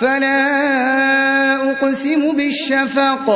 فَلَا أُقْسِمُ بِالشَّفَقِ.